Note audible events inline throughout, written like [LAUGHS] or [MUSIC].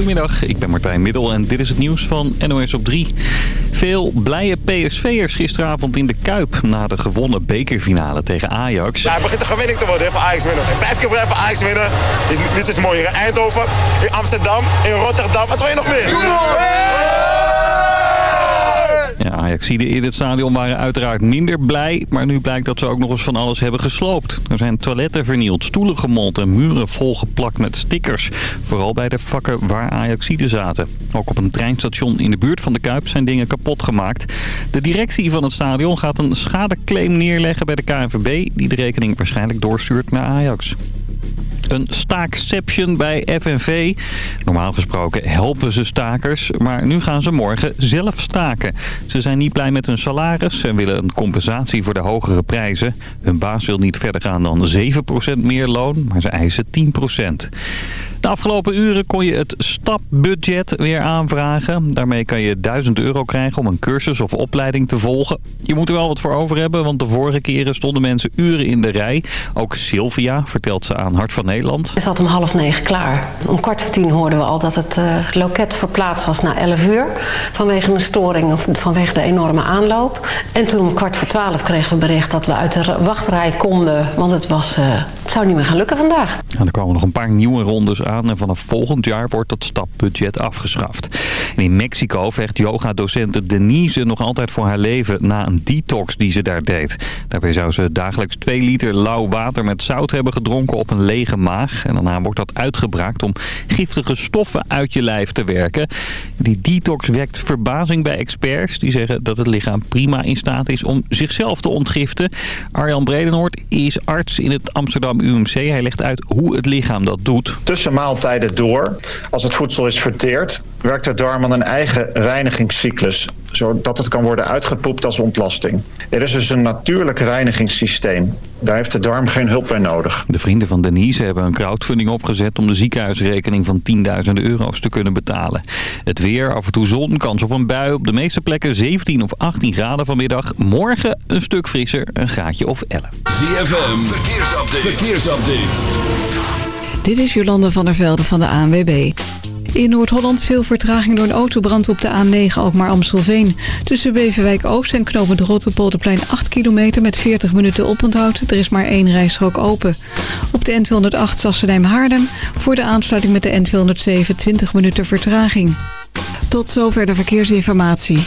Goedemiddag, ik ben Martijn Middel en dit is het nieuws van NOS op 3. Veel blije PSV'ers gisteravond in de Kuip na de gewonnen bekerfinale tegen Ajax. Ja, het begint een gewinning te worden even Ajax winnen. Vijf keer even Ajax winnen. Dit is mooi. In Eindhoven, in Amsterdam, in Rotterdam. Wat wil je nog meer? Ja, Ajaxiden in het stadion waren uiteraard minder blij. Maar nu blijkt dat ze ook nog eens van alles hebben gesloopt. Er zijn toiletten vernield, stoelen gemold en muren volgeplakt met stickers. Vooral bij de vakken waar Ajaxiden zaten. Ook op een treinstation in de buurt van de Kuip zijn dingen kapot gemaakt. De directie van het stadion gaat een schadeclaim neerleggen bij de KNVB... die de rekening waarschijnlijk doorstuurt naar Ajax. Een staakception bij FNV. Normaal gesproken helpen ze stakers, maar nu gaan ze morgen zelf staken. Ze zijn niet blij met hun salaris en willen een compensatie voor de hogere prijzen. Hun baas wil niet verder gaan dan 7% meer loon, maar ze eisen 10%. De afgelopen uren kon je het stapbudget weer aanvragen. Daarmee kan je 1000 euro krijgen om een cursus of opleiding te volgen. Je moet er wel wat voor over hebben, want de vorige keren stonden mensen uren in de rij. Ook Sylvia vertelt ze aan Hart van Nederland. Het zat om half negen klaar. Om kwart voor tien hoorden we al dat het uh, loket verplaatst was naar 11 uur. Vanwege een storing of vanwege de enorme aanloop. En toen om kwart voor twaalf kregen we bericht dat we uit de wachtrij konden. Want het, was, uh, het zou niet meer gaan lukken vandaag. En er komen nog een paar nieuwe rondes En vanaf volgend jaar wordt dat stapbudget afgeschaft. In Mexico vecht yoga-docente Denise nog altijd voor haar leven na een detox die ze daar deed. Daarbij zou ze dagelijks 2 liter lauw water met zout hebben gedronken op een lege maag. En daarna wordt dat uitgebraakt om giftige stoffen uit je lijf te werken. Die detox wekt verbazing bij experts. Die zeggen dat het lichaam prima in staat is om zichzelf te ontgiften. Arjan Bredenoord is arts in het Amsterdam UMC. Hij legt uit hoe het lichaam dat doet. Tussen maaltijden door, als het voedsel is verteerd, werkt de darm aan een eigen reinigingscyclus, zodat het kan worden uitgepoept als ontlasting. Er is dus een natuurlijk reinigingssysteem. Daar heeft de darm geen hulp bij nodig. De vrienden van Denise hebben een crowdfunding opgezet om de ziekenhuisrekening van 10.000 euro's te kunnen betalen. Het weer, af en toe zon, kans op een bui. Op de meeste plekken 17 of 18 graden vanmiddag. Morgen een stuk frisser, een graadje of 11. ZFM, verkeersupdate. verkeersupdate. Dit is Jolande van der Velde van de ANWB. In Noord-Holland veel vertraging door een autobrand op de A9 Alkmaar-Amstelveen. Tussen Beverwijk Oost en Knopend Rotterpolderplein 8 kilometer met 40 minuten oponthoud. Er is maar één rijstrook open. Op de N208 Sassenheim-Haarlem voor de aansluiting met de N207 20 minuten vertraging. Tot zover de verkeersinformatie.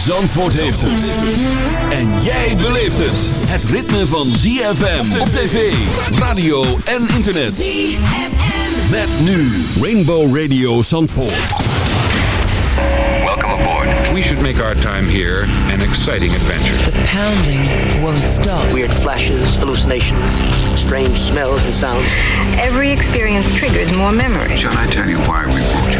Zandvoort heeft het. En jij beleeft het. Het ritme van ZFM op tv, radio en internet. ZFM. Met nu Rainbow Radio Zandvoort. Welcome aboard. We should make our time here an exciting adventure. The pounding won't stop. Weird flashes, hallucinations, strange smells and sounds. Every experience triggers more memory. Shall I tell you why we brought you here?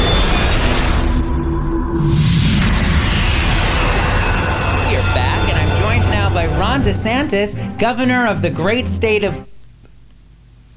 Ron DeSantis, governor of the great state of.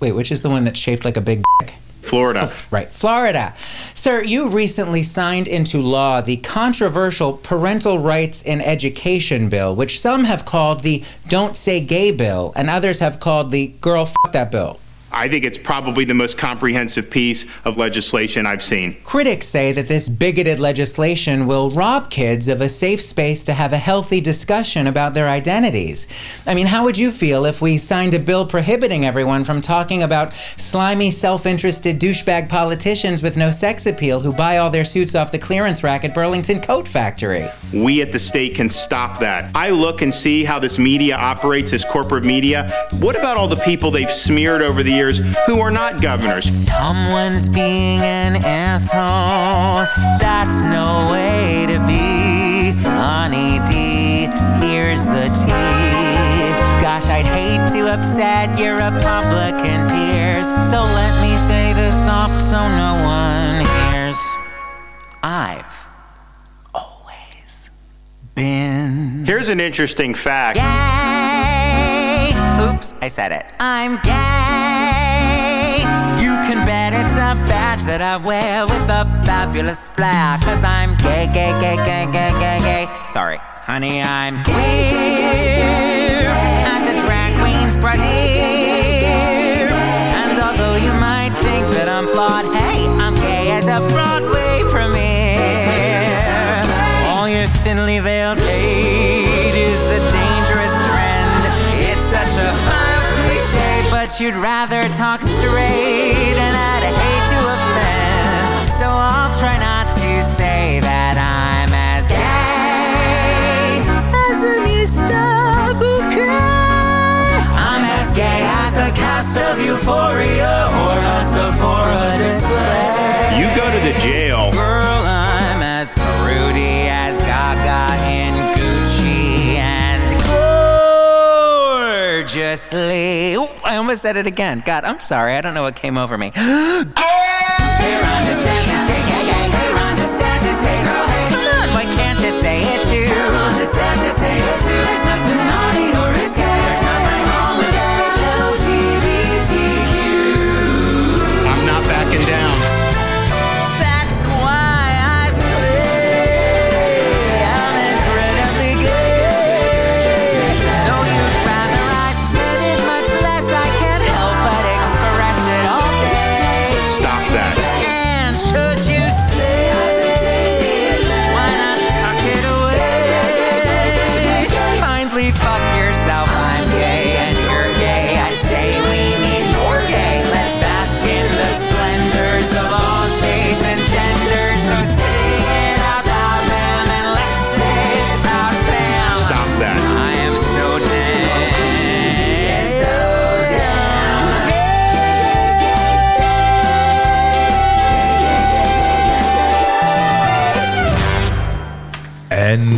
Wait, which is the one that's shaped like a big dick? Florida. Oh, right, Florida. Sir, you recently signed into law the controversial Parental Rights in Education Bill, which some have called the Don't Say Gay Bill, and others have called the Girl F that Bill. I think it's probably the most comprehensive piece of legislation I've seen. Critics say that this bigoted legislation will rob kids of a safe space to have a healthy discussion about their identities. I mean, how would you feel if we signed a bill prohibiting everyone from talking about slimy, self interested douchebag politicians with no sex appeal who buy all their suits off the clearance rack at Burlington Coat Factory? We at the state can stop that. I look and see how this media operates, this corporate media. What about all the people they've smeared over the years who are not governors? Someone's being an asshole. That's no way to be. Honey D, here's the tea. Gosh, I'd hate to upset your Republican peers. So let me say this soft so no one hears. I've always been. Here's an interesting fact. Gay. I said it. I'm gay. You can bet it's a badge that I wear with a fabulous flair. Cause I'm gay, gay, gay, gay, gay, gay, gay. Sorry, honey, I'm queer. As a drag queen's brassiere. And although you might think that I'm flawed, hey, I'm gay as a you'd rather talk straight, and I'd hate to offend. So I'll try not to say that I'm as gay as an Easter bouquet. I'm as gay as the cast of Euphoria or a Sephora display. You go to the jail. Gorgeously. Ooh, I almost said it again. God, I'm sorry. I don't know what came over me. Hey, Ron DeSantis,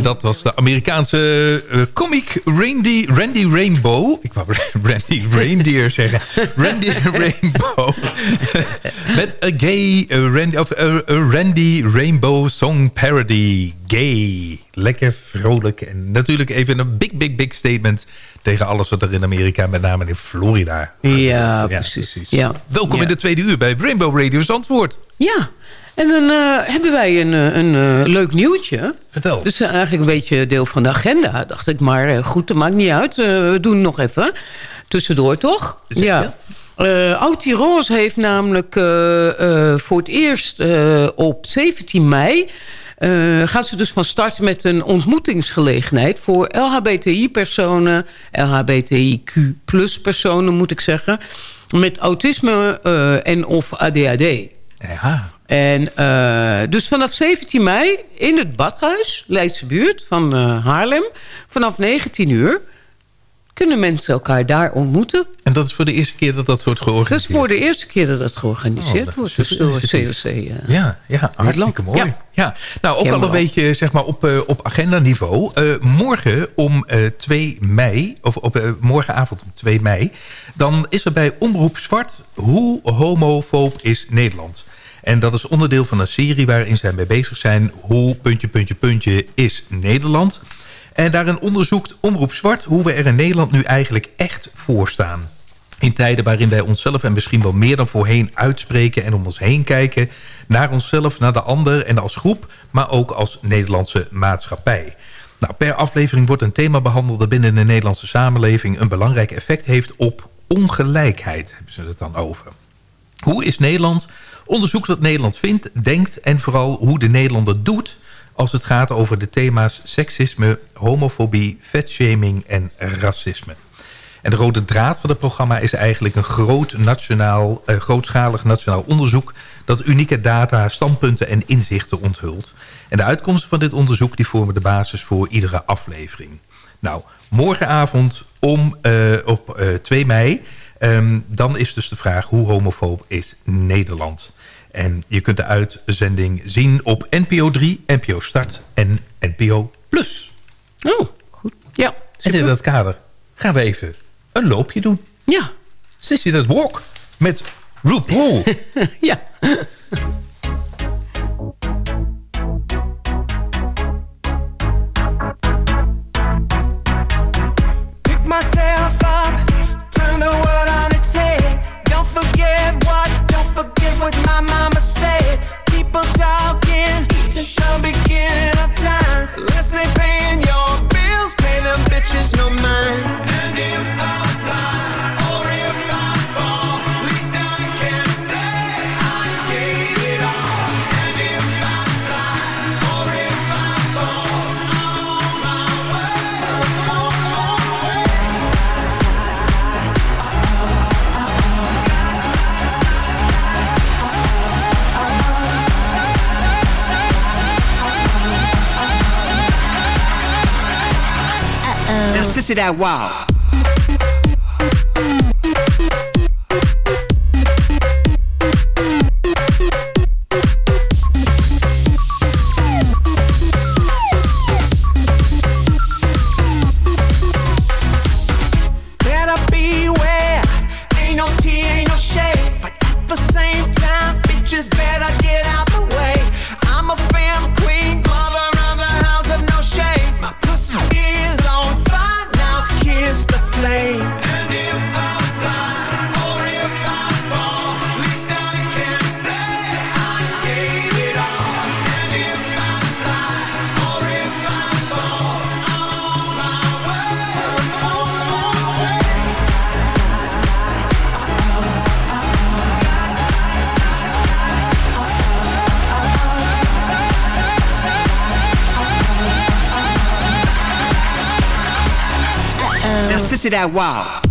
dat was de Amerikaanse eh, comic Randy, Randy Rainbow. Ik wou [LAUGHS] Randy Reindeer zeggen. [LAUGHS] Randy Rainbow. [LAUGHS] Met a gay eh, Randy, of, eh, a Randy Rainbow song parody. Gay. Lekker vrolijk. En natuurlijk even een big, big, big statement tegen alles wat er in Amerika, met name in Florida. Ja, precies. Ja. Welkom Ja. in de tweede uur bij Rainbow Radio's Antwoord. Ja, en dan eh, hebben wij een, eh, een eh, leuk nieuwtje. Vertel. Dus eh, eigenlijk een beetje deel van de agenda, dacht ik. Maar goed, dat maakt niet uit. We doen het nog even. Tussendoor, toch? Ja. Eh Oud-Tirol heeft namelijk voor het eerst op 17 mei... gaan ze dus van start met een ontmoetingsgelegenheid... voor LHBTI-personen, LHBTIQ-personen moet ik zeggen... met autisme en of ADHD. Ja. En eh, dus vanaf 17 mei in het badhuis, Leidse buurt van eh, Haarlem... vanaf 19 uur kunnen mensen elkaar daar ontmoeten. En dat is voor de eerste keer dat dat wordt Dat is georganiseerd. voor de eerste keer dat dat georganiseerd Oh, dat wordt. Dus door. COC. eh. Ja, ja hartstikke mooi. Ja. Ja. Nou, ook Ken al een beetje zeg maar, op, eh, op agendaniveau. Eh morgen om eh 2 mei, of op, morgenavond om 2 mei... dan is er bij Omroep Zwart Hoe homofoob is Nederland. En dat is onderdeel van een serie waarin zij mee bezig zijn... hoe puntje, puntje, puntje is Nederland. En daarin onderzoekt Omroep Zwart hoe we er in Nederland nu eigenlijk echt voor staan. In tijden waarin wij onszelf en misschien wel meer dan voorheen uitspreken... en om ons heen kijken naar onszelf, naar de ander en als groep... maar ook als Nederlandse maatschappij. Nou, per aflevering wordt een thema behandeld... dat binnen de Nederlandse samenleving een belangrijk effect heeft op ongelijkheid hebben ze het dan over. Hoe is Nederland? Onderzoek wat Nederland vindt, denkt en vooral hoe de Nederlander doet... als het gaat over de thema's seksisme, homofobie, vetshaming en racisme. En de rode draad van het programma is eigenlijk een groot nationaal, eh, grootschalig nationaal onderzoek... dat unieke data, standpunten en inzichten onthult. En de uitkomsten van dit onderzoek die vormen de basis voor iedere aflevering. Nou, morgenavond om, uh, op uh, 2 mei... Um, dan is dus de vraag hoe homofoob is Nederland... En je kunt de uitzending zien op NPO 3, NPO Start en NPO Plus. Oh, goed. Ja, En in dat kader gaan we even een loopje doen. Ja. Sissy dat walk met RuPaul. [LAUGHS] ja. Now, sissy that wow. Now, sissy that wow.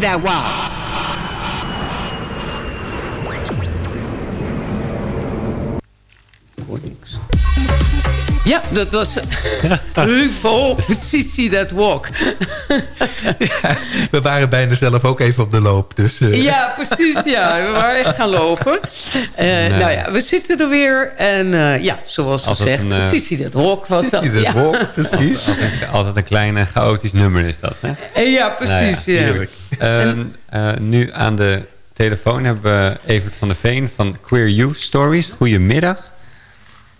That. Ja, dat was RuPaul Sissy That Walk. [LAUGHS] We waren bijna zelf ook even op de loop. Dus, eh, Ja, precies. Ja, we waren echt gaan lopen. Eh, Nou ja, we zitten er weer. En eh, ja, zoals gezegd, Sissy That Walk was dat. Sissy That ja. Walk, precies. [LAUGHS] Altijd, altijd een klein chaotisch nummer is dat, hè? Eh, ja, precies. Nou ja. Ehm, eh, nu aan de telefoon hebben we Evert van der Veen van Queer Youth Stories. Goedemiddag.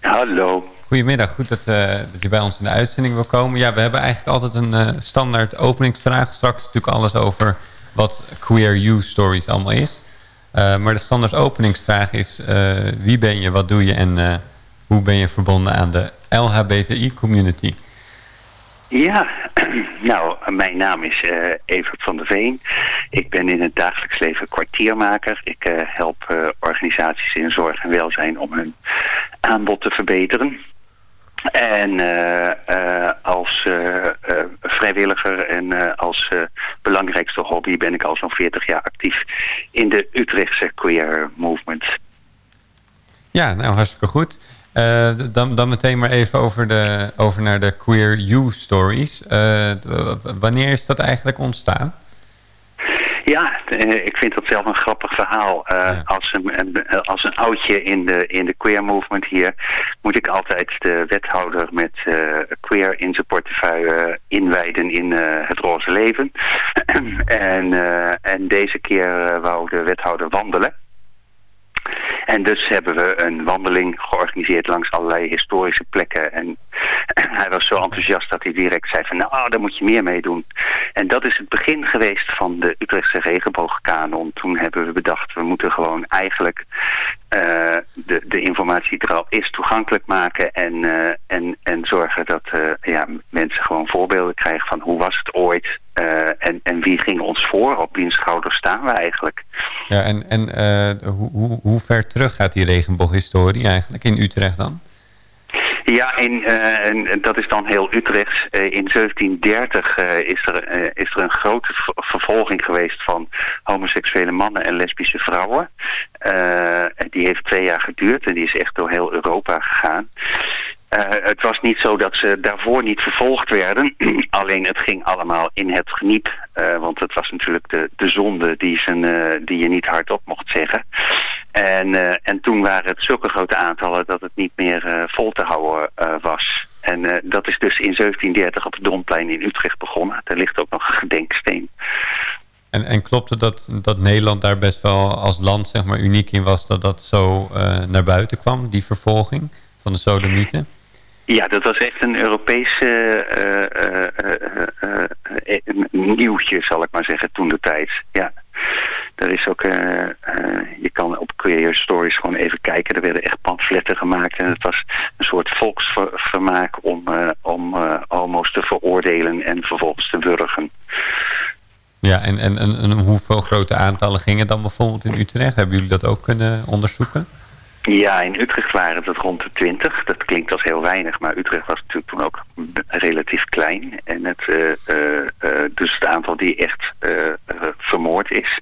Hallo. Goedemiddag, goed dat, eh, dat je bij ons in de uitzending wil komen. Ja, we hebben eigenlijk altijd een eh, standaard openingsvraag. Straks natuurlijk alles over wat Queer Youth Stories allemaal is. Eh, maar de standaard openingsvraag is... eh, wie ben je, wat doe je en eh, hoe ben je verbonden aan de LHBTI-community? Ja, [CLEARS THROAT] nou, mijn naam is uh, Evert van der Veen. Ik ben in het dagelijks leven kwartiermaker. Ik uh, help uh, organisaties in zorg en welzijn om hun aanbod te verbeteren. En als vrijwilliger en als belangrijkste hobby ben ik al zo'n 40 jaar actief in de Utrechtse queer movement. Ja, nou hartstikke goed. Uh, dan, dan meteen maar even over, de, over naar de Queer You Stories. Uh, wanneer is dat eigenlijk ontstaan? Ja, ik vind dat zelf een grappig verhaal. Uh, ja. als, een, een, als een oudje in de, in de queer movement hier... moet ik altijd de wethouder met queer in zijn portefeuille inwijden in het roze leven. [CLEARS THROAT] en, en deze keer wou de wethouder wandelen. En dus hebben we een wandeling georganiseerd langs allerlei historische plekken. En [CLEARS THROAT] hij was zo enthousiast dat hij direct zei van nou, daar moet je meer mee doen. En dat is het begin geweest van de Utrechtse regenboogkanon. Toen hebben we bedacht, we moeten gewoon eigenlijk uh, de, de informatie die er al is toegankelijk maken. En, uh, en, en zorgen dat uh, ja, mensen gewoon voorbeelden krijgen van hoe was het ooit. en, en wie ging ons voor, op wiens schouders staan we eigenlijk. Ja, en, en hoe, hoe, hoe ver terug gaat die regenbooghistorie eigenlijk in Utrecht dan? Ja, in, en dat is dan heel Utrechts. Uh, in 1730 uh, is, er, is er een grote vervolging geweest van homoseksuele mannen en lesbische vrouwen. die heeft twee jaar geduurd en die is echt door heel Europa gegaan. Het was niet zo dat ze daarvoor niet vervolgd werden. [CLEARS THROAT] Alleen het ging allemaal in het geniep. Want het was natuurlijk de, de zonde die, die je niet hardop mocht zeggen. En, en toen waren het zulke grote aantallen dat het niet meer vol te houden was. En dat is dus in 1730 op het Domplein in Utrecht begonnen. Daar ligt ook nog een gedenksteen. En, en klopt het dat, dat Nederland daar best wel als land zeg maar, uniek in was... dat dat zo naar buiten kwam, die vervolging van de sodomieten? Ja, dat was echt een Europees uh, nieuwtje, zal ik maar zeggen, toen de tijd. Ja. Er is ook, je kan op Queer Stories gewoon even kijken. Er werden echt pamfletten gemaakt. En het was een soort volksvermaak om, om homo's te veroordelen en vervolgens te wurgen. Ja, en, en, en hoeveel grote aantallen gingen dan bijvoorbeeld in Utrecht? Hebben jullie dat ook kunnen onderzoeken? Ja, in Utrecht waren het rond de 20. Dat klinkt als heel weinig, maar Utrecht was natuurlijk toen ook relatief klein. En het, uh, dus het aantal die echt vermoord is.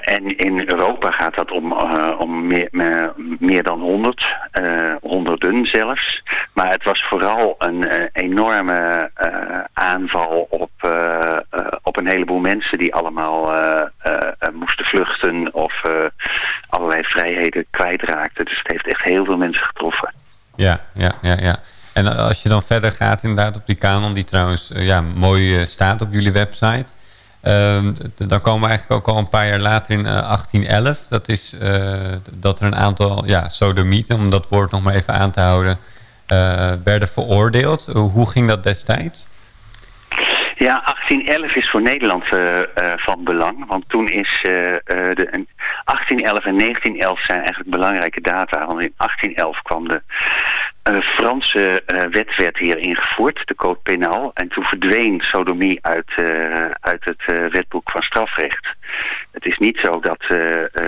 En in Europa gaat dat om, om meer, meer, dan 100, honderden zelfs. Maar het was vooral een enorme aanval op, op een heleboel mensen die allemaal moesten vluchten of allerlei vrijheden kwijtraakten. Dus het heeft echt heel veel mensen getroffen. Ja, ja, ja, ja. En als je dan verder gaat inderdaad op die kanon, die trouwens ja, mooi staat op jullie website... Uh, dan komen we eigenlijk ook al een paar jaar later in uh, 1811. Dat is uh, dat er een aantal ja, sodomieten, om dat woord nog maar even aan te houden, uh, werden veroordeeld. hoe ging dat destijds? Ja, 1811 is voor Nederland uh, uh, van belang. Want toen is uh, de, 1811 en 1911 zijn eigenlijk belangrijke data. Want in 1811 kwam de Franse wet werd hier ingevoerd, de code penaal. En toen verdween sodomie uit, uit het wetboek van strafrecht. Het is niet zo dat,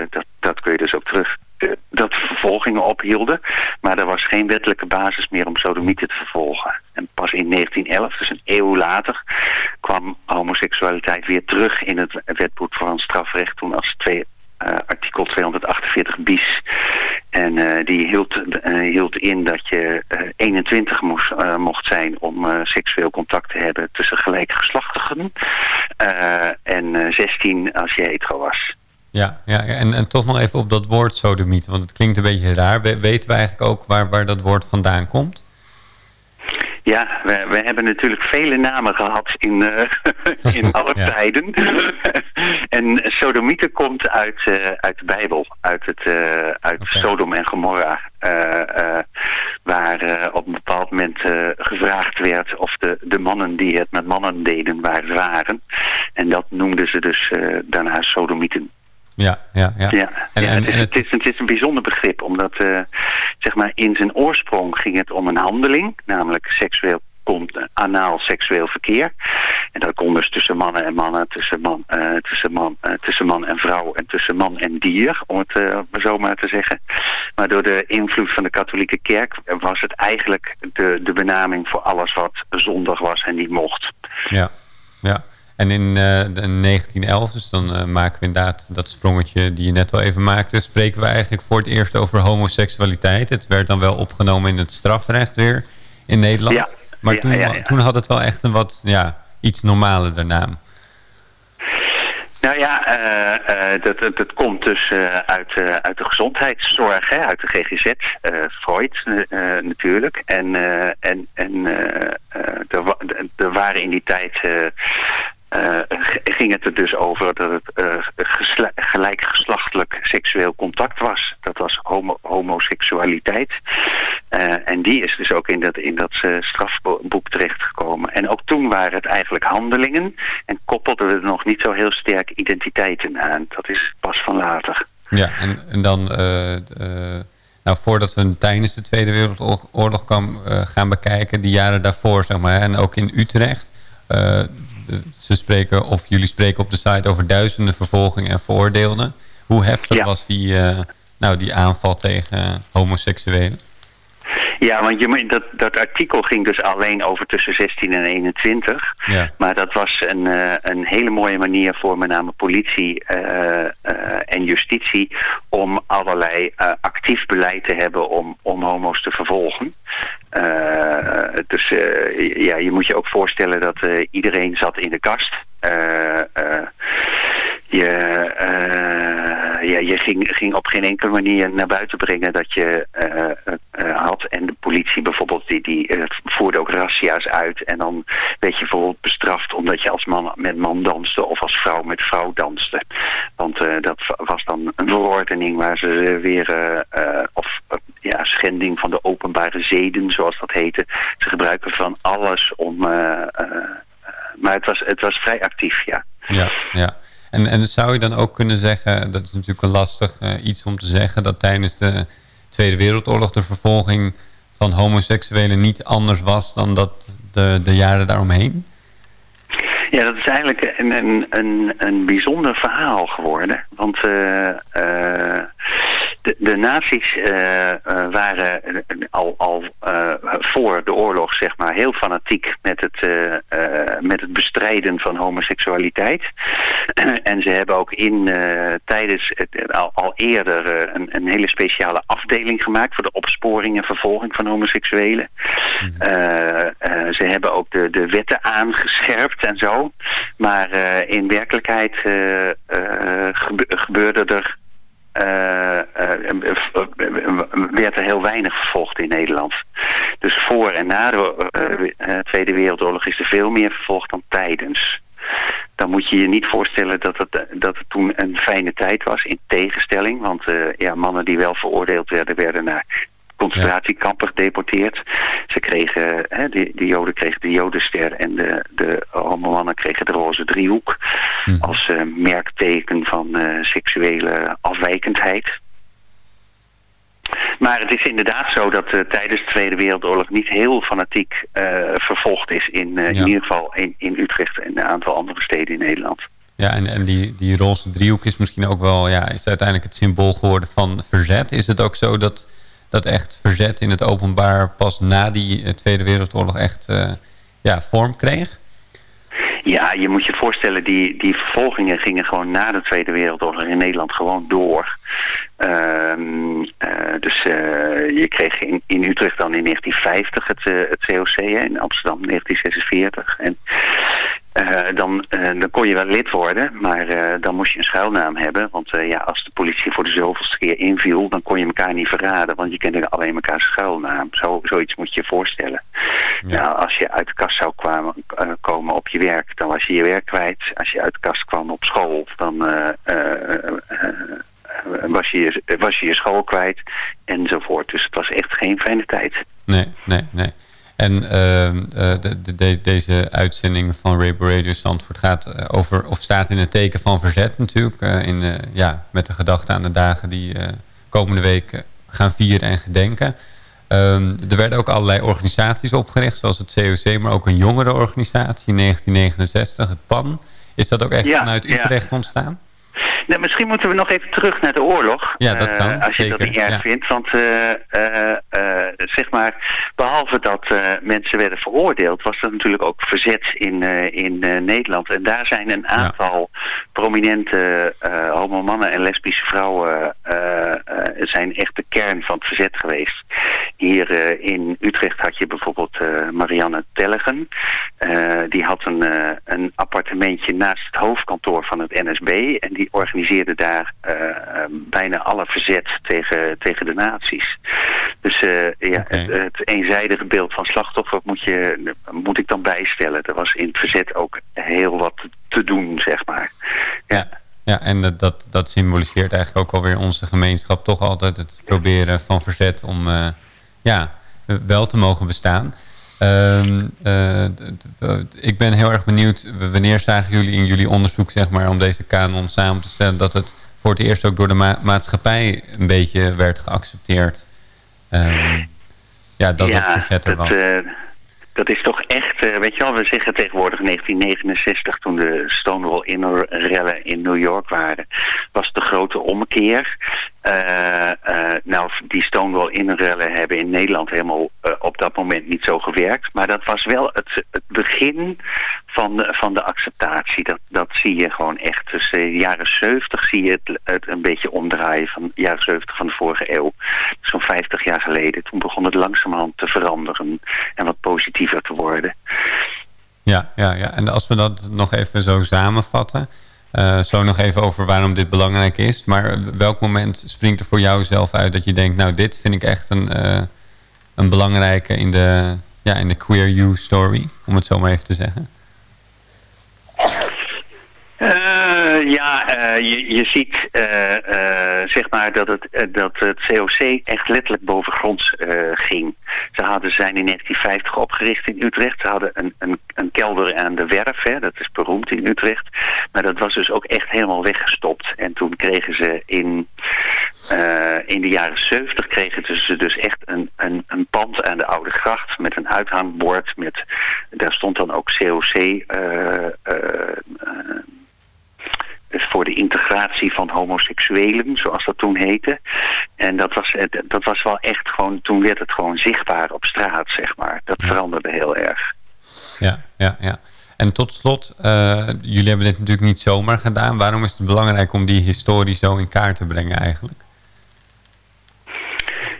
dat, dat kun je dus ook terug dat vervolgingen ophielden. Maar er was geen wettelijke basis meer om sodomieten te vervolgen. En pas in 1911, dus een eeuw later, kwam homoseksualiteit weer terug in het wetboek van strafrecht. Toen als uh, artikel 248 bis. En uh, die hield, uh, hield in dat je 21 moest, mocht zijn om seksueel contact te hebben tussen gelijkgeslachtigen. en 16 als je hetero was. Ja, ja en, en toch nog even op dat woord sodomiet, want het klinkt een beetje raar. weten we eigenlijk ook waar, waar dat woord vandaan komt? Ja, we, we hebben natuurlijk vele namen gehad in, uh, [LAUGHS] in alle tijden. [LAUGHS] en sodomieten komt uit, uh, uit de Bijbel, uit, het, uh, uit okay. Sodom en Gomorra. waar op een bepaald moment gevraagd werd of de, de mannen die het met mannen deden, waar waren. En dat noemden ze dus daarna sodomieten. Ja, ja, ja. ja, en, ja en, het, is, het, is, het, is, een bijzonder begrip, omdat uh, zeg maar in zijn oorsprong ging het om een handeling, namelijk seksueel anaal seksueel verkeer. En dat kon dus tussen mannen en mannen, tussen man, uh, tussen man, uh, tussen man en vrouw en tussen man en dier, om het uh, zo maar te zeggen. Maar door de invloed van de katholieke kerk was het eigenlijk de, de benaming voor alles wat zondig was en niet mocht. Ja, ja. En in 1911, dus dan maken we inderdaad dat sprongetje die je net al even maakte... spreken we eigenlijk voor het eerst over homoseksualiteit. Het werd dan wel opgenomen in het strafrecht weer in Nederland. Ja. Maar Ja, toen, ja, toen had het wel echt een wat, ja, iets normaler naam. Nou ja, eh, eh, dat, dat, dat komt dus eh, uit, eh, uit de gezondheidszorg, hè, uit de GGZ, eh, Freud eh, natuurlijk. En, eh, en, en eh, eh, er, er waren in die tijd... eh, ging het er dus over dat het eh, gesla- gelijkgeslachtelijk seksueel contact was. Dat was homo homoseksualiteit. Eh, en die is dus ook in dat, in dat strafboek terechtgekomen. En ook toen waren het eigenlijk handelingen en koppelden we er nog niet zo heel sterk identiteiten aan. Dat is pas van later. Ja, en, en dan, nou, voordat we tijdens de Tweede Wereldoorlog kwam, gaan bekijken, die jaren daarvoor, zeg maar, en ook in Utrecht. Eh, ze spreken, of jullie spreken op de site over duizenden vervolgingen en veroordeelden. Hoe heftig Ja. was die, eh, nou, die aanval tegen homoseksuelen? Ja, want je, dat, dat artikel ging dus alleen over tussen 16 en 21. Ja. Maar dat was een, eh, een hele mooie manier voor met name politie en justitie om allerlei actief beleid te hebben om, om homo's te vervolgen. Eh, dus eh, ja, je moet je ook voorstellen dat eh, iedereen zat in de kast. Je, ja, je ging, ging op geen enkele manier naar buiten brengen dat je had. En de politie bijvoorbeeld, die, die voerde ook razzia's uit. En dan werd je bijvoorbeeld bestraft omdat je als man met man danste of als vrouw met vrouw danste. Want dat was dan een verordening waar ze weer, of ja, schending van de openbare zeden, zoals dat heette. Ze gebruiken van alles om... eh, eh, maar het was, het was vrij actief, ja. Ja, ja. En, en zou je dan ook kunnen zeggen, dat is natuurlijk een lastig eh, iets om te zeggen, dat tijdens de Tweede Wereldoorlog de vervolging van homoseksuelen niet anders was dan dat de, de jaren daaromheen? Ja, dat is eigenlijk een, een, een, een bijzonder verhaal geworden. Want eh, eh, de, de nazi's eh, eh, waren eh, al, al voor de oorlog zeg maar, heel fanatiek met het, met het bestrijden van homoseksualiteit. [CLEARS THROAT] en ze hebben ook in, tijdens het, al, al eerder een, een hele speciale afdeling gemaakt voor de opsporing en vervolging van homoseksuelen. Eh, ze hebben ook de, de wetten aangescherpt en zo. Maar in werkelijkheid gebe- gebeurde er... eh, eh, eh, werd er heel weinig vervolgd in Nederland. Dus voor en na de Tweede Wereldoorlog is er veel meer vervolgd dan tijdens. Dan moet je je niet voorstellen dat het, dat toen een fijne tijd was, in tegenstelling. Want ja, mannen die wel veroordeeld werden, werden naar concentratiekampen gedeporteerd. Ze kregen, hè, de, de joden kregen de jodenster en de, de homomannen kregen de roze driehoek. Als eh, merkteken van eh, seksuele afwijkendheid. Maar het is inderdaad zo dat eh, tijdens de Tweede Wereldoorlog niet heel fanatiek vervolgd is. In, in ieder geval in, in Utrecht en een aantal andere steden in Nederland. Ja, en, en die, die roze driehoek is misschien ook wel, ja, is uiteindelijk het symbool geworden van verzet. Is het ook zo dat, dat echt verzet in het openbaar pas na die eh, Tweede Wereldoorlog echt eh, ja, vorm kreeg? Ja, je moet je voorstellen, die, die vervolgingen gingen gewoon na de Tweede Wereldoorlog in Nederland gewoon door. Ehm, eh, dus eh, je kreeg in, in Utrecht dan in 1950 het, eh, het COC, hè, in Amsterdam 1946. En dan, dan kon je wel lid worden, maar dan moest je een schuilnaam hebben. Want ja, als de politie voor de zoveelste keer inviel, dan kon je elkaar niet verraden. Want je kende alleen elkaar schuilnaam. Zo, zoiets moet je je voorstellen. Nou, als je uit de kast zou kwamen, komen op je werk, dan was je je werk kwijt. Als je uit de kast kwam op school, dan was, je, je- was je je school kwijt. Enzovoort. Dus het was echt geen fijne tijd. Nee, nee, nee. En ehm, eh, de, de- de- deze uitzending van Rainbow Radio Zandvoort gaat eh, over, of staat in het teken van verzet natuurlijk. eh, in, ja, met de gedachte aan de dagen die komende week gaan vieren en gedenken. Ehm, er werden ook allerlei organisaties opgericht, zoals het COC, maar ook een jongerenorganisatie in 1969, het PAN. Is dat ook echt Ja, vanuit ja. Utrecht ontstaan? Nou, misschien moeten we nog even terug naar de oorlog. Ja, dat eh, kan, als je dat zeker, niet erg ja. vindt. Want eh, eh, zeg maar, behalve dat mensen werden veroordeeld... was er natuurlijk ook verzet in, in Nederland. En daar zijn een aantal prominente eh homomannen en lesbische vrouwen... zijn echt de kern van het verzet geweest. Hier in Utrecht had je bijvoorbeeld Marianne Tellegen. Die had een, een appartementje naast het hoofdkantoor van het NSB. En die organiseerde daar eh, eh, bijna alle verzet tegen, tegen de nazi's. Dus eh, ja, het, het eenzijdige beeld van slachtoffer moet, je, moet ik dan bijstellen. Er was in het verzet ook heel wat te doen, zeg maar. Ja, en dat, dat, dat symboliseert eigenlijk ook alweer onze gemeenschap. Toch altijd het proberen van verzet om eh, ja, wel te mogen bestaan. Ehm, eh, ik ben heel erg benieuwd, wanneer zagen jullie in jullie onderzoek zeg maar, om deze kanon samen te stellen... dat het voor het eerst ook door de ma- maatschappij een beetje werd geaccepteerd? Ehm, ja, dat het verzet er dat, was. Dat is toch echt, eh, weet je wel, we zeggen tegenwoordig 1969 toen de Stonewall Inner rellen in New York waren, was de grote omkeer. Eh, eh, nou, die Stonewall Inner rellen hebben in Nederland helemaal op dat moment niet zo gewerkt, maar dat was wel het, het begin van de, van de acceptatie. Dat, dat zie je gewoon echt. Dus de jaren 70 zie je het, een beetje omdraaien van de jaren 70 van de vorige eeuw. Zo'n 50 jaar geleden. Toen begon het langzamerhand te veranderen en wat positiever te worden. Ja, ja, ja, en als we dat nog even zo samenvatten... eh, zo nog even over waarom dit belangrijk is. Maar welk moment springt er voor jou zelf uit dat je denkt... nou, dit vind ik echt een, eh, een belangrijke in de, ja, in de queer you story... om het zo maar even te zeggen. Eh, ja, eh, je, je ziet eh, zeg maar dat het, dat het COC echt letterlijk bovengronds ging. Ze hadden, zijn in 1950 opgericht in Utrecht. Ze hadden een, een, een kelder aan de werf, hè, dat is beroemd in Utrecht. Maar dat was dus ook echt helemaal weggestopt. En toen kregen ze in, in de jaren 70 kregen ze dus echt een, een, een pand aan de Oude Gracht met een uithangbord. Met, daar stond dan ook COC voor de integratie van homoseksuelen, zoals dat toen heette. En dat was, dat was wel echt gewoon, toen werd het gewoon zichtbaar op straat, zeg maar. Dat veranderde heel erg. Ja, ja, ja. En tot slot, eh, jullie hebben dit natuurlijk niet zomaar gedaan. Waarom is het belangrijk om die historie zo in kaart te brengen eigenlijk?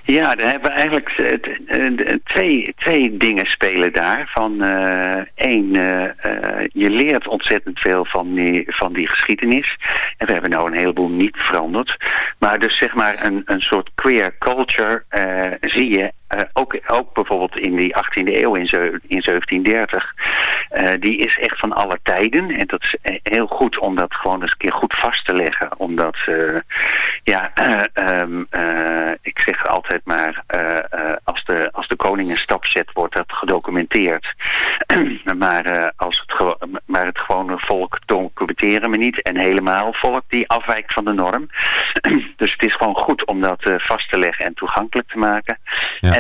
Ja, daar hebben we eigenlijk eh, twee, twee dingen spelen daar. Van eh, één, eh, je leert ontzettend veel van die, van die geschiedenis. En we hebben nou een heleboel niet veranderd. Maar dus zeg maar een, een soort queer culture zie je eh, ook, ook bijvoorbeeld in die 18e eeuw, in, in 1730. eh, die is echt van alle tijden. En dat is eh, heel goed om dat gewoon eens een keer goed vast te leggen. Omdat, ja, eh, [CLEARS THROAT] ehm, eh, ik zeg altijd maar, als, de, als de koning een stap zet, wordt dat gedocumenteerd. [CLEARS THROAT] maar, als het maar het gewone volk documenteren we niet. En helemaal volk die afwijkt van de norm. [CLEARS THROAT] dus het is gewoon goed om dat vast te leggen en toegankelijk te maken.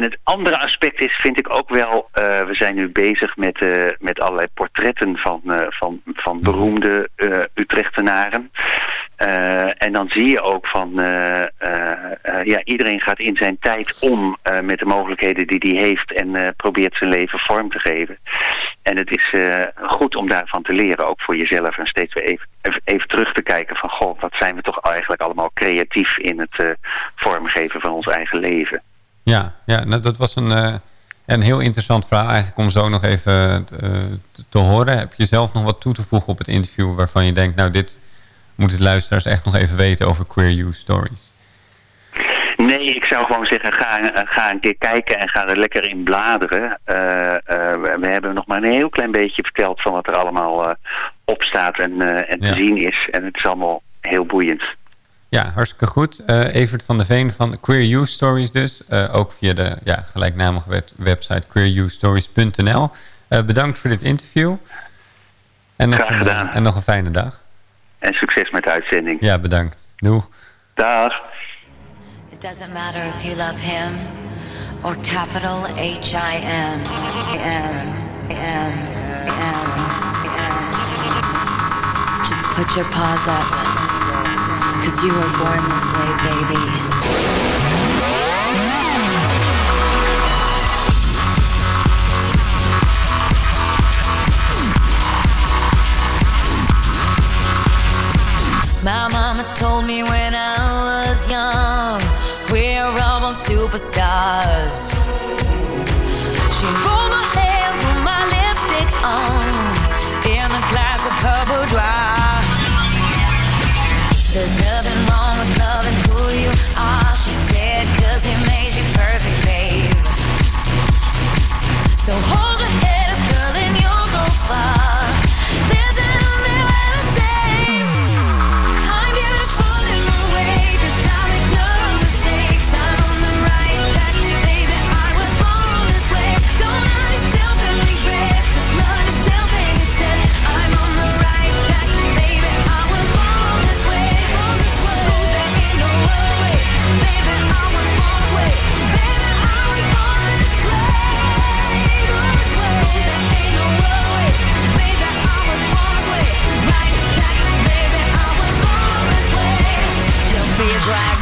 En het andere aspect is, vind ik ook wel, eh, we zijn nu bezig met, eh, met allerlei portretten van, eh, van, van beroemde Utrechtenaren. En dan zie je ook van, ja, iedereen gaat in zijn tijd om met de mogelijkheden die hij heeft en probeert zijn leven vorm te geven. En het is goed om daarvan te leren, ook voor jezelf en steeds weer even, even, terug te kijken van, goh, wat zijn we toch eigenlijk allemaal creatief in het vormgeven van ons eigen leven. Ja, ja nou, dat was een, eh, een heel interessant verhaal eigenlijk om zo nog even eh, te, horen. Heb je zelf nog wat toe te voegen op het interview waarvan je denkt, nou dit moeten de luisteraars echt nog even weten over Queer You Stories? Nee, ik zou gewoon zeggen, ga, ga een keer kijken en ga er lekker in bladeren. Eh, we, hebben nog maar een heel klein beetje verteld van wat er allemaal op staat en, en te zien is. En het is allemaal heel boeiend. Ja, hartstikke goed. Eh, Evert van de Veen van Queer You Stories dus. Eh, ook via de ja, gelijknamige web- website queeryoustories.nl. Eh bedankt voor dit interview. En nog, Graag gedaan. Een, en nog een fijne dag. En succes met de uitzending. Ja, bedankt. Doeg. Dag. It doesn't matter if you love him or capital H I M M M M M. Just put your paws up, cause you were born this way, baby. My mama told me when I was young, we're all born superstars. She rolled my hair, put my lipstick on, in a glass of. There's no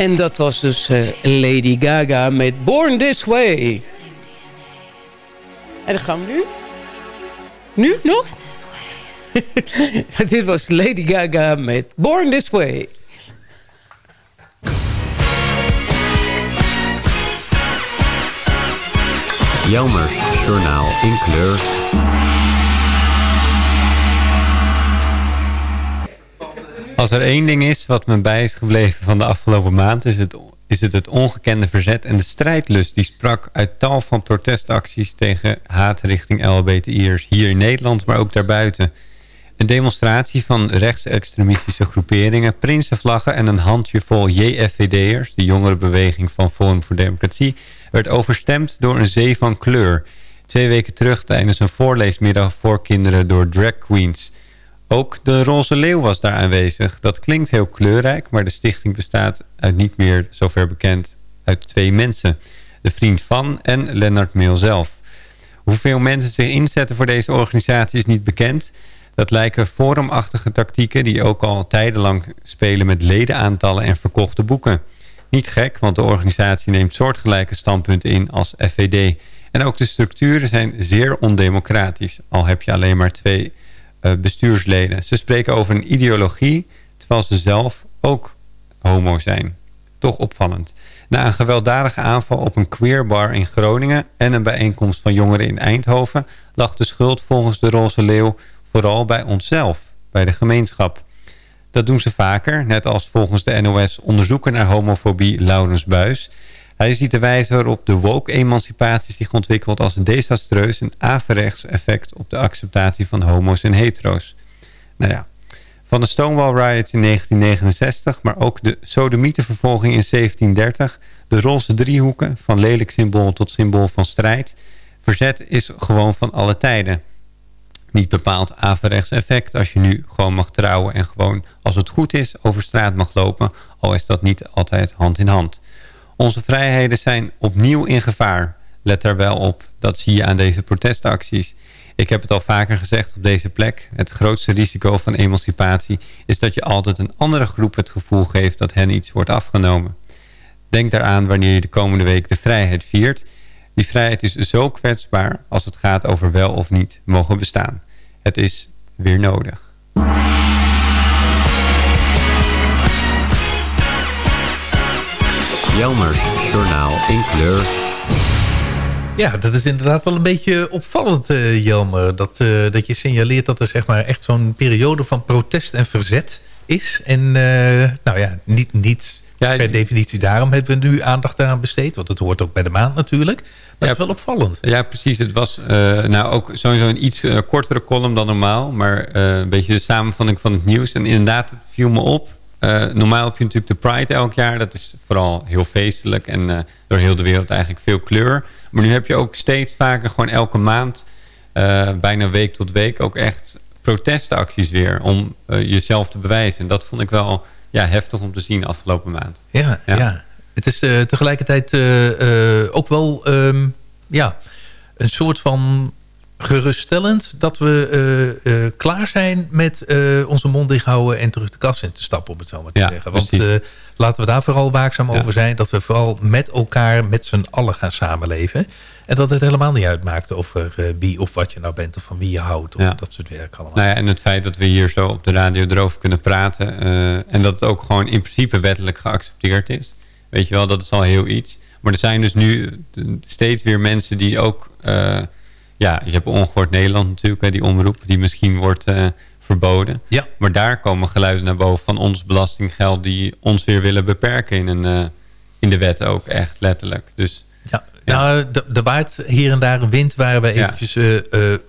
En dat was dus eh, Lady Gaga met Born This Way. En dan gaan we nu. Nu nog? [LAUGHS] Dit was Lady Gaga met Born This Way. Jelmers Journaal in kleur. Als er één ding is wat me bij is gebleven van de afgelopen maand... is het, is het het ongekende verzet en de strijdlust... die sprak uit tal van protestacties tegen haat richting LHBTI'ers... hier in Nederland, maar ook daarbuiten. Een demonstratie van rechtsextremistische groeperingen... prinsenvlaggen en een handjevol JFVD'ers... de jongerenbeweging van Forum voor Democratie... werd overstemd door een zee van kleur... Twee weken terug tijdens een voorleesmiddag voor kinderen door drag queens Ook de Roze Leeuw was daar aanwezig. Dat klinkt heel kleurrijk, maar de stichting bestaat uit niet meer, zover bekend, uit twee mensen. De vriend van en Lennart Meel zelf. Hoeveel mensen zich inzetten voor deze organisatie is niet bekend. Dat lijken forumachtige tactieken die ook al tijdenlang spelen met ledenaantallen en verkochte boeken. Niet gek, want de organisatie neemt soortgelijke standpunten in als FVD. En ook de structuren zijn zeer ondemocratisch, al heb je alleen maar twee bestuursleden. Ze spreken over een ideologie, terwijl ze zelf ook homo zijn. Toch opvallend. Na een gewelddadige aanval op een queerbar in Groningen... en een bijeenkomst van jongeren in Eindhoven... lag de schuld volgens de Roze Leeuw vooral bij onszelf, bij de gemeenschap. Dat doen ze vaker, net als volgens de NOS onderzoeker naar homofobie Laurens Buis... Hij ziet de wijze waarop de woke-emancipatie zich ontwikkelt als een desastreus en averechts effect op de acceptatie van homo's en hetero's. Nou ja, van de Stonewall Riots in 1969, maar ook de sodemietenvervolging in 1730, de roze driehoeken, van lelijk symbool tot symbool van strijd. Verzet is gewoon van alle tijden. Niet bepaald averechts effect als je nu gewoon mag trouwen en gewoon als het goed is over straat mag lopen, al is dat niet altijd hand in hand. Onze vrijheden zijn opnieuw in gevaar. Let daar wel op. Dat zie je aan deze protestacties. Ik heb het al vaker gezegd op deze plek. Het grootste risico van emancipatie is dat je altijd een andere groep het gevoel geeft dat hen iets wordt afgenomen. Denk daaraan wanneer je de komende week de vrijheid viert. Die vrijheid is zo kwetsbaar als het gaat over wel of niet mogen bestaan. Het is weer nodig. Jelmers Journaal in kleur. Ja, dat is inderdaad wel een beetje opvallend, uh, Jelmer. Dat, uh, dat je signaleert dat er zeg maar, echt zo'n periode van protest en verzet is. En uh, nou ja, niet, niet ja, per definitie daarom hebben we nu aandacht aan besteed. Want het hoort ook bij de maand natuurlijk. Maar ja, het is wel opvallend. Ja, precies. Het was nou ook sowieso een iets kortere column dan normaal. Maar een beetje de samenvatting van het nieuws. En inderdaad, het viel me op uh, normaal heb je natuurlijk de Pride elk jaar. Dat is vooral heel feestelijk en uh, door heel de wereld eigenlijk veel kleur. Maar nu heb je ook steeds vaker gewoon elke maand, uh, bijna week tot week, ook echt protestacties weer om jezelf te bewijzen. En dat vond ik wel ja, heftig om te zien afgelopen maand. Ja, ja. ja. het is tegelijkertijd ook wel um, ja, een soort van geruststellend dat we uh, uh, klaar zijn met uh, onze mond dicht houden en terug de kast in te stappen, om het zo maar te ja, zeggen. Want laten we daar vooral waakzaam ja. over zijn. Dat we vooral met elkaar, met z'n allen gaan samenleven. En dat het helemaal niet uitmaakt over wie of wat je nou bent of van wie je houdt. Of dat soort werk allemaal. Nou ja, en het feit dat we hier zo op de radio erover kunnen praten. en dat het ook gewoon in principe wettelijk geaccepteerd is. Weet je wel, dat is al heel iets. Maar er zijn dus nu steeds weer mensen die ook ja, je hebt Ongehoord Nederland natuurlijk, die omroep die misschien wordt uh, verboden. Ja. Maar daar komen geluiden naar boven van ons belastinggeld die ons weer willen beperken in, een, uh, in de wet ook echt letterlijk. Dus nou, er waait hier en daar een wind waar we eventjes uh,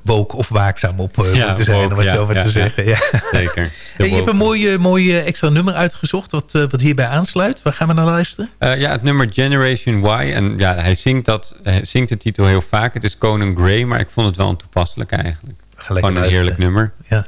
woke of waakzaam op ja, moeten zijn. Om wat ja, over te zeggen. Ja. Zeker. [LAUGHS] Je hebt een mooi, mooi extra nummer uitgezocht wat, wat hierbij aansluit. Waar gaan we naar luisteren? ja, het nummer Generation Y. En ja, hij zingt, dat, hij zingt de titel heel vaak. Het is Conan Gray, maar ik vond het wel een toepasselijk eigenlijk. Gewoon een heerlijk nummer. Ja.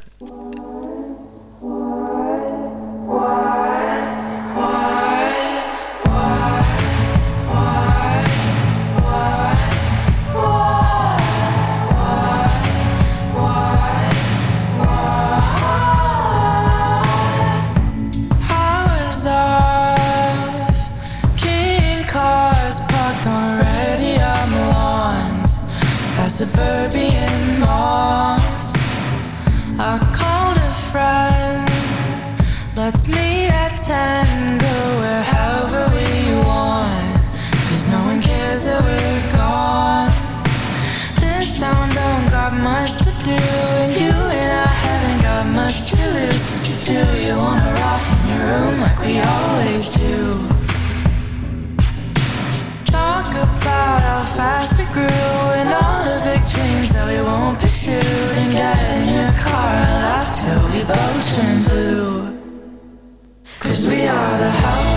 Fast we grew and all the big dreams that we won't pursue. Then get in your car and laugh till we both turn blue. Cause we are the helpless,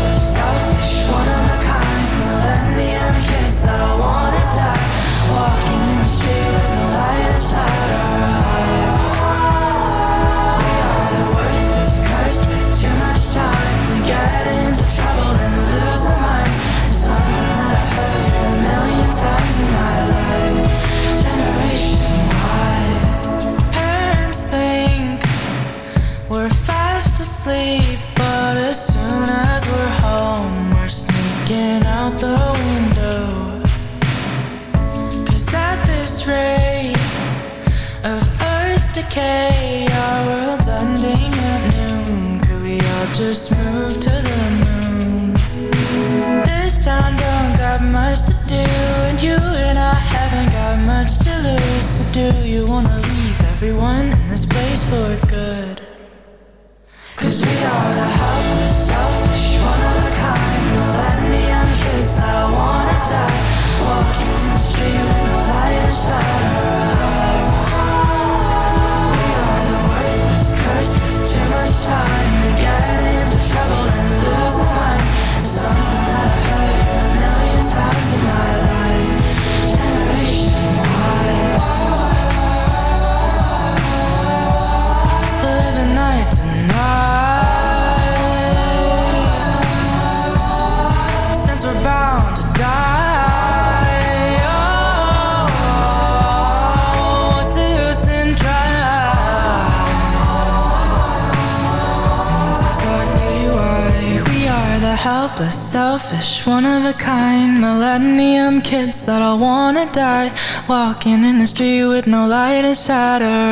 Walking in the street with no light inside her.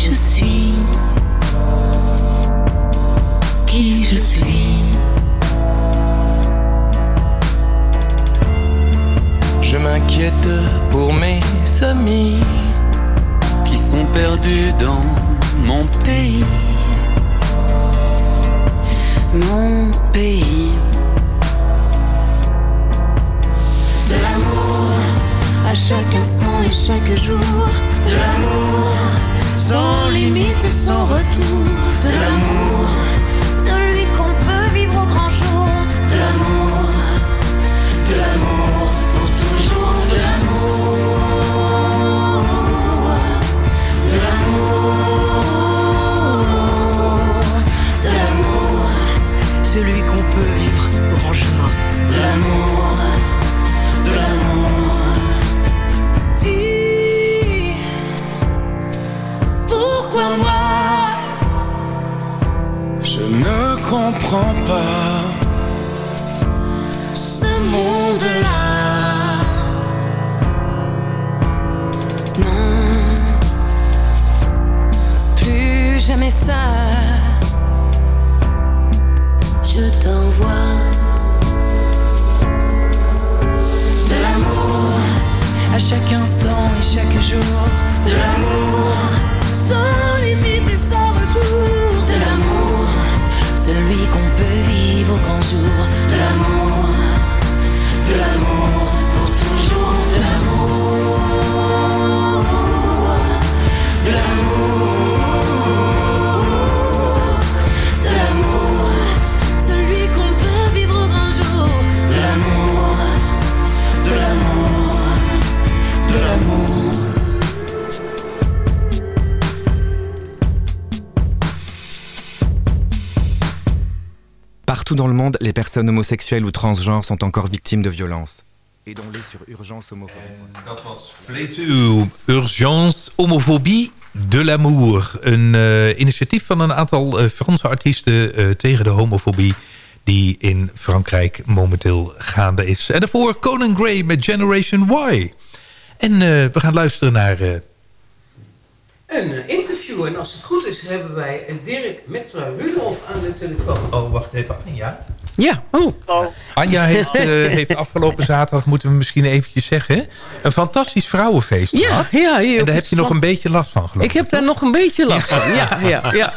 je suis. Partout dans le monde, les personnes homosexuelles ou transgenres sont encore victimes de violences. Aidons-les sur Urgence Homophobie. Dat was Play 2, Urgence Homophobie de l'amour. Een eh, initiatief van een aantal eh, Franse artiesten eh, tegen de homofobie... die in Frankrijk momenteel gaande is. En daarvoor Conan Gray met Generation Y. En we gaan luisteren naar... Een eh, interview. En als het goed is, hebben wij eh, Dirk Metzler-Rudolf aan de telefoon. Oh, wacht even. Anja? Ja, oh. Anja heeft, eh, [LAUGHS] heeft afgelopen zaterdag, moeten we misschien eventjes zeggen... een fantastisch vrouwenfeest Ja, gehad. ja, hier En daar heb je nog een beetje last van, geloof Ik heb daar nog een beetje last van. Ja, ja, ja.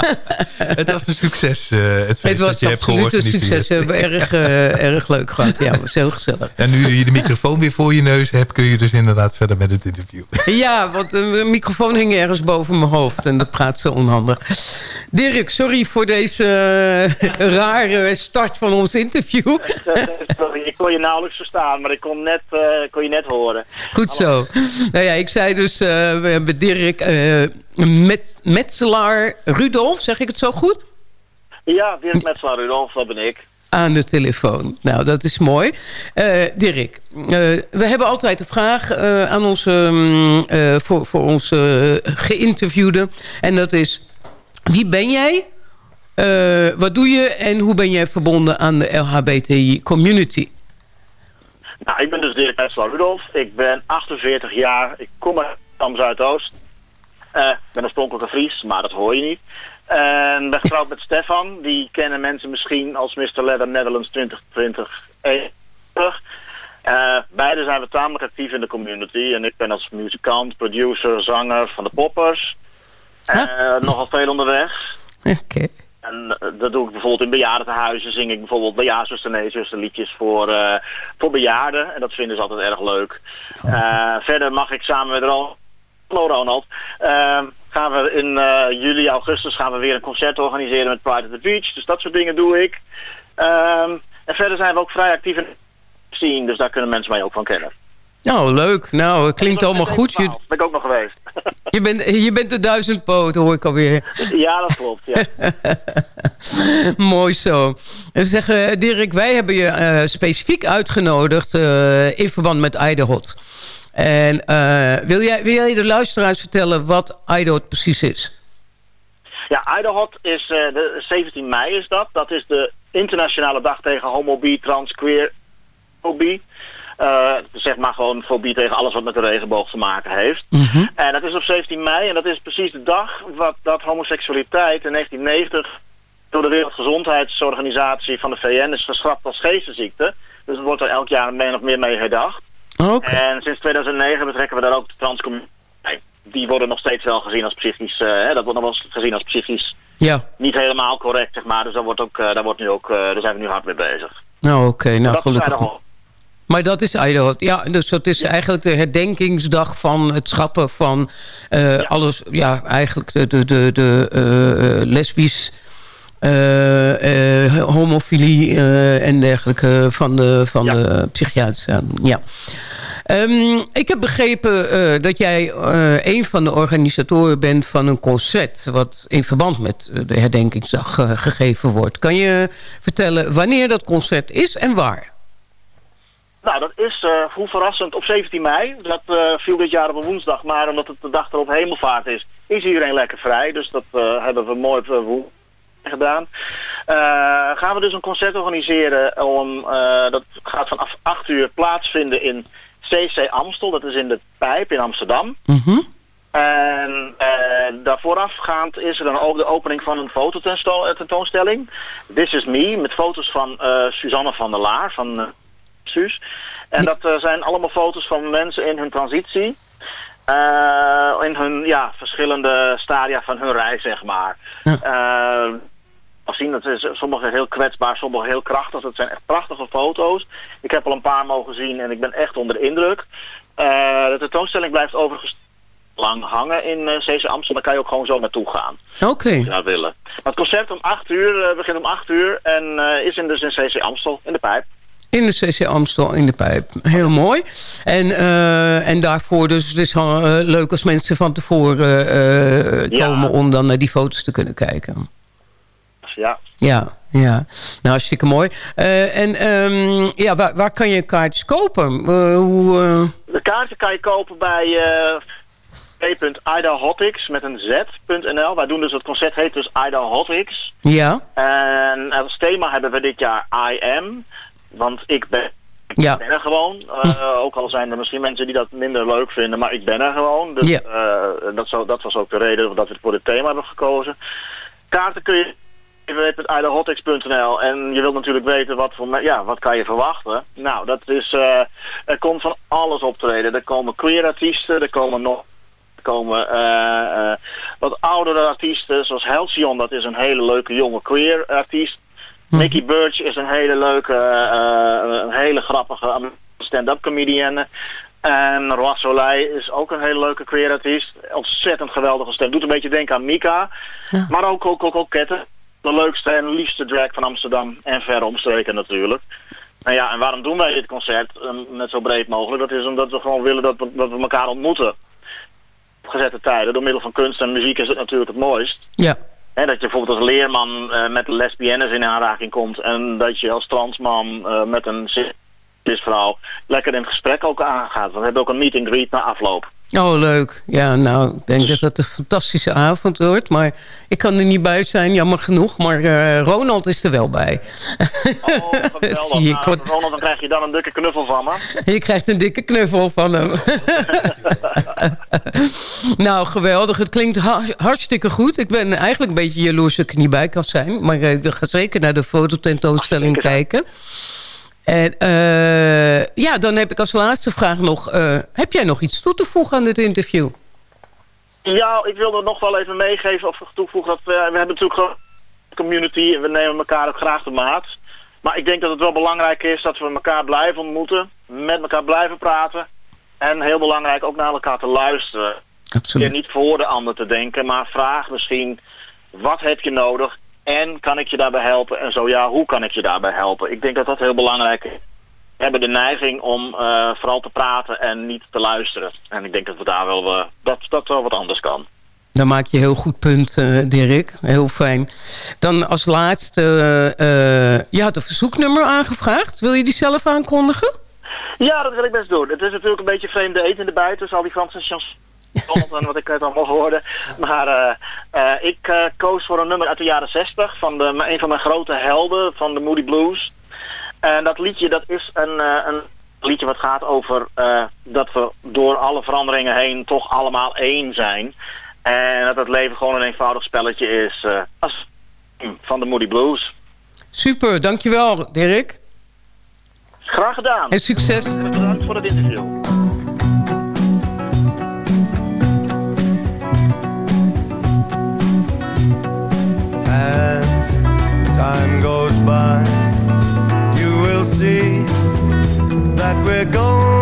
[LAUGHS] Het was een succes, eh, het feest Het was dat je hebt absoluut een succes. We hebben erg, [LAUGHS] eh, erg leuk gehad. Ja, was heel gezellig. En nu je de microfoon weer voor je neus hebt... kun je dus inderdaad verder met het interview. Ja, want de microfoon hing ergens boven mijn hoofd en dat praat zo onhandig. Dirk, sorry voor deze rare start van ons interview. [LAUGHS] Sorry, ik kon je nauwelijks verstaan, maar ik kon, net, eh, kon je net horen. Goed zo. Nou ja, ik zei dus, eh, we hebben Dirk eh, met, Metselaar Rudolf, zeg ik het zo goed? Ja, Dirk Metzelaar Rudolf, dat ben ik. aan de telefoon. Nou, dat is mooi. Eh, Dirk, we hebben altijd de vraag aan onze, mm, voor, voor onze uh, geïnterviewde. En dat is, wie ben jij? Eh, wat doe je? En hoe ben jij verbonden aan de LHBTI-community? Nou, ik ben dus Dirk Metzelaar Rudolf. Ik ben 48 jaar. Ik kom uit Amsterdam Zuidoost. Eh, Ik ben oorspronkelijk een Fries, maar dat hoor je niet. En ben getrouwd met Stefan. Die kennen mensen misschien als Mr. Leather Netherlands 2020. Uh, beide zijn we tamelijk actief in de community. En ik ben als muzikant, producer, zanger van de Poppers. Uh, nogal veel onderweg. Oké. En uh, dat doe ik bijvoorbeeld in bejaardentehuizen. Zing ik bijvoorbeeld bij Ja, zuster, nee, zuster liedjes voor, uh, voor bejaarden. En dat vinden ze altijd erg leuk. Uh, verder mag ik samen met Ronald, hallo Ronald, uh, gaan we in juli, augustus gaan we weer een concert organiseren met Pride at the Beach. Dus dat soort dingen doe ik. Um, en verder zijn we ook vrij actief in scene, dus daar kunnen mensen mij ook van kennen. Nou, leuk. Nou, het klinkt allemaal goed. Je... Ben ik ook nog geweest. [LAUGHS] je, bent, je bent de duizendpoot, hoor ik alweer. [LAUGHS] Ja, dat klopt, ja. [LAUGHS] Mooi zo. En zeggen, Dirk, wij hebben je uh, specifiek uitgenodigd uh, in verband met Idehot. En uh, wil, jij, wil jij de luisteraars vertellen wat Idehot precies is? Ja, Idehot is de 17 mei is dat. Dat is de internationale dag tegen homofobie, trans, queer. Uh, zeg maar gewoon fobie tegen alles wat met de regenboog te maken heeft. Mm -hmm. En dat is op 17 mei en dat is precies de dag wat, dat homoseksualiteit in 1990 door de Wereldgezondheidsorganisatie van de VN is geschrapt als geestesziekte. Dus het wordt er elk jaar min of meer mee herdacht. Okay. En sinds 2009 betrekken we daar ook de transcommuniteit. Die worden nog steeds wel gezien als psychisch, uh, hè, dat wordt nog wel gezien als psychisch ja. niet helemaal correct, zeg maar. Dus daar, wordt ook, uh, daar, wordt nu ook, uh, daar zijn we nu hard mee bezig. Nou, oké. Okay. Nou, gelukkig. Maar dat is Idaho. Ja, dus dat is eigenlijk de herdenkingsdag van het schappen van uh, ja. alles. Ja, eigenlijk de, de, de, de uh, lesbisch, uh, homofilie en dergelijke van de, van ja. de psychiatrische. Ja. Um, ik heb begrepen dat jij een van de organisatoren bent van een concert... wat in verband met de herdenkingsdag gegeven wordt. Kan je vertellen wanneer dat concert is en waar? Nou, dat is, uh, hoe verrassend, op 17 mei. Dat uh, viel dit jaar op een woensdag, maar omdat het de dag erop hemelvaart is, is iedereen lekker vrij. Dus dat uh, hebben we mooi op gedaan. gaan we dus een concert organiseren. Om, dat gaat vanaf 8 uur plaatsvinden in CC Amstel. Dat is in de Pijp in Amsterdam. Mm -hmm. En daar voorafgaand is er dan ook de opening van een fototentoonstelling. This is Me, met foto's van Suzanne van der Laar van... Suus. En dat uh, zijn allemaal foto's van mensen in hun transitie. Uh, in hun ja, verschillende stadia van hun reis, zeg maar. Ja. Uh, zien, dat is sommige heel kwetsbaar, sommige heel krachtig. Dat zijn echt prachtige foto's. Ik heb al een paar mogen zien en ik ben echt onder de indruk. de tentoonstelling blijft overigens lang hangen in CC Amstel. Daar kan je ook gewoon zo naartoe gaan. Oké. Okay. Willen. Maar het concert om 8 uur, begint om 8 uur en is in, dus in CC Amstel, in de pijp. In de CC Amstel, in de pijp. Heel mooi. En, uh, en daarvoor dus, het is uh, leuk als mensen van tevoren uh, ja. komen... om dan naar die foto's te kunnen kijken. ja. Ja, ja. Nou, hartstikke mooi. Eh, en ehm, ja, waar, waar kan je kaartjes kopen? Eh, hoe, eh, De kaarten kan je kopen bij eh www.idahotics met een z.nl. Wij doen dus het concert heet dus Idahotics. Ja, En als thema hebben we dit jaar I am. Want ik ben, Ja. ik ben er gewoon. Eh, ook al zijn er misschien mensen die dat minder leuk vinden, maar ik ben er gewoon. Dus Ja. eh, dat, zo, dat was ook de reden dat we voor dit thema hebben gekozen. Kaarten kun je www.idahotics.nl en je wilt natuurlijk weten wat, voor, ja, wat kan je verwachten. Nou, dat is, eh, er komt van alles optreden. Er komen queer artiesten, er komen nog er komen wat oudere artiesten, zoals Halcyon, dat is een hele leuke jonge queer artiest. Mickey Birch is een hele leuke, eh, een hele grappige stand-up comedian. En Roy Soleil is ook een hele leuke queer artiest. Ontzettend geweldige stem. Doet een beetje denken aan Mika. Maar ook, ook, ook, ook Ketten. De leukste en liefste drag van Amsterdam. En verre omstreken natuurlijk. Nou ja, en waarom doen wij dit concert eh, net zo breed mogelijk? Dat is omdat we gewoon willen dat we, dat we elkaar ontmoeten. Op gezette tijden. Door middel van kunst en muziek is het natuurlijk het mooist. ja. Dat je bijvoorbeeld als leerman eh, met lesbiennes in aanraking komt. En dat je als transman eh, met een cisvrouw lekker in het gesprek ook aangaat. We hebben ook een meet and greet na afloop. Oh, leuk. Ja, nou, ik denk dat het een fantastische avond wordt. Maar ik kan er niet bij zijn, jammer genoeg. Maar eh, Ronald is er wel bij. Oh, geweldig. [LAUGHS] Zie ik Nou, Ronald, dan krijg je dan een dikke knuffel van me. Je krijgt een dikke knuffel van hem. [LAUGHS] nou, geweldig. Het klinkt ha- hartstikke goed. Ik ben eigenlijk een beetje jaloers dat ik er niet bij kan zijn. Maar eh, ik ga zeker naar de fototentoonstelling kijken. En eh, ja, dan heb ik als laatste vraag nog... eh, heb jij nog iets toe te voegen aan dit interview? Ja, ik wilde nog wel even meegeven of toevoegen dat we, we hebben natuurlijk een community en we nemen elkaar ook graag de maat. Maar ik denk dat het wel belangrijk is dat we elkaar blijven ontmoeten, met elkaar blijven praten. En heel belangrijk ook naar elkaar te luisteren. Absoluut. En niet voor de ander te denken, maar vraag misschien, wat heb je nodig? En kan ik je daarbij helpen? En zo ja, hoe kan ik je daarbij helpen? Ik denk dat dat heel belangrijk is. We hebben de neiging om eh, vooral te praten en niet te luisteren. En ik denk dat we daar wel, eh, dat, dat wel wat anders kan. Daar maak je heel goed punt, eh, Dirk. Heel fijn. Dan als laatste, je had een verzoeknummer aangevraagd. Wil je die zelf aankondigen? Ja, dat wil ik best doen. Het is natuurlijk een beetje vreemde eten erbij tussen al die Franse chansons en wat ik net allemaal hoorde. Maar eh, eh, ik eh, koos voor een nummer uit de jaren 60 van de, een van mijn grote helden van de Moody Blues. En dat liedje dat is een, eh, een liedje wat gaat over eh, dat we door alle veranderingen heen toch allemaal één zijn. En dat het leven gewoon een eenvoudig spelletje is eh, van de Moody Blues. Super, dankjewel Dirk. Graag gedaan. En succes. En bedankt voor het interview. As time goes by, you will see that we're going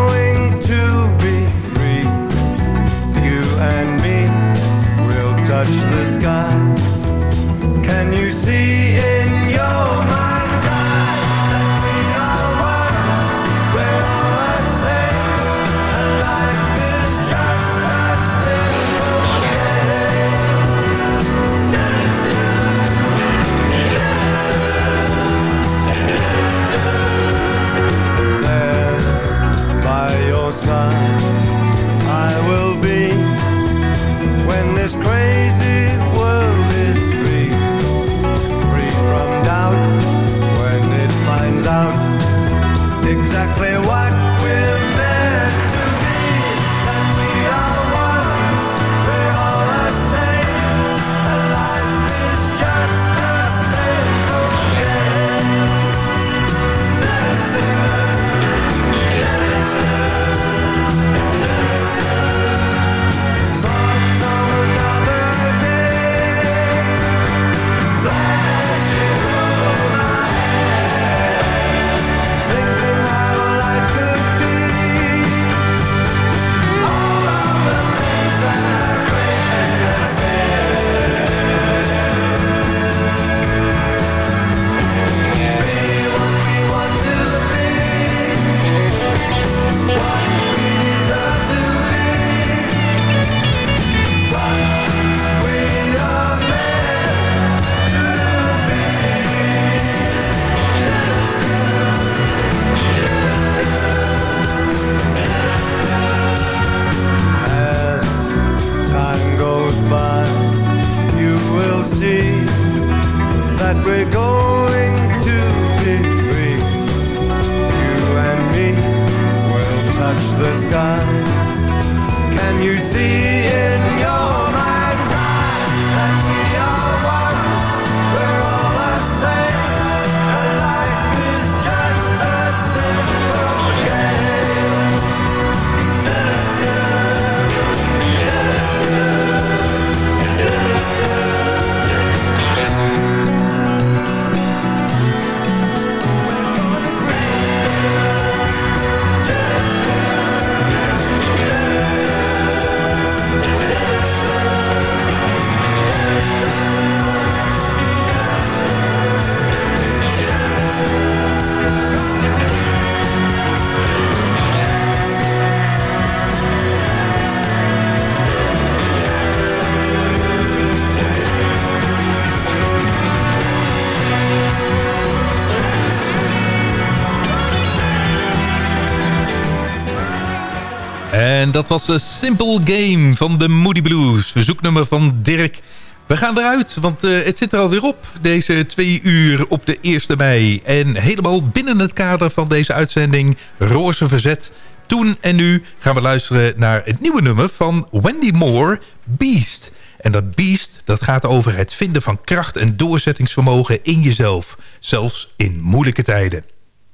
En dat was een Simple Game van de Moody Blues. Verzoeknummer van Dirk. We gaan eruit, want eh, het zit er alweer op. Deze twee uur op de 1 mei. En helemaal binnen het kader van deze uitzending... Roze Verzet. Toen en nu gaan we luisteren naar het nieuwe nummer van Wendy Moore, Beast. En dat Beast, dat gaat over het vinden van kracht en doorzettingsvermogen in jezelf. Zelfs in moeilijke tijden.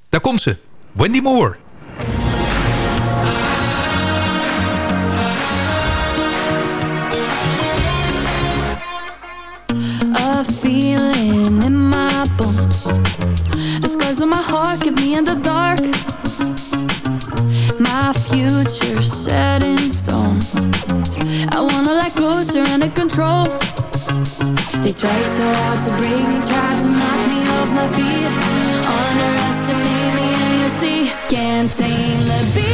Daar komt ze, Wendy Moore. Feeling in my bones. The scars on my heart keep me in the dark. My future set in stone. I wanna let go, surrender control. They tried so hard to break me, tried to knock me off my feet. Underestimate me, and you see, can't tame the beast.